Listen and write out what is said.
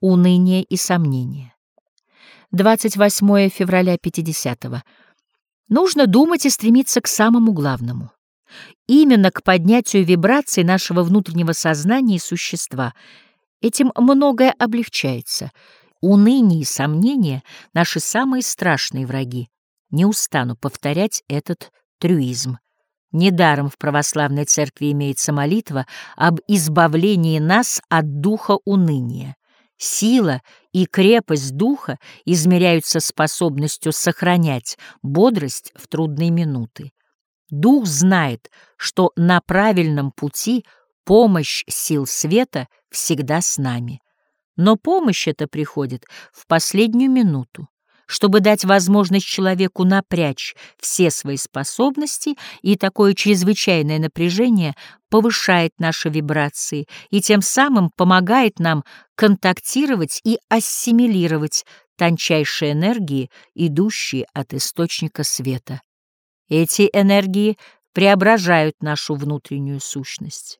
Уныние и сомнение. 28 февраля 50-го. Нужно думать и стремиться к самому главному. Именно к поднятию вибраций нашего внутреннего сознания и существа. Этим многое облегчается. Уныние и сомнение — наши самые страшные враги. Не устану повторять этот трюизм. Недаром в православной церкви имеется молитва об избавлении нас от духа уныния. Сила и крепость духа измеряются способностью сохранять бодрость в трудные минуты. Дух знает, что на правильном пути помощь сил света всегда с нами. Но помощь эта приходит в последнюю минуту чтобы дать возможность человеку напрячь все свои способности, и такое чрезвычайное напряжение повышает наши вибрации и тем самым помогает нам контактировать и ассимилировать тончайшие энергии, идущие от источника света. Эти энергии преображают нашу внутреннюю сущность.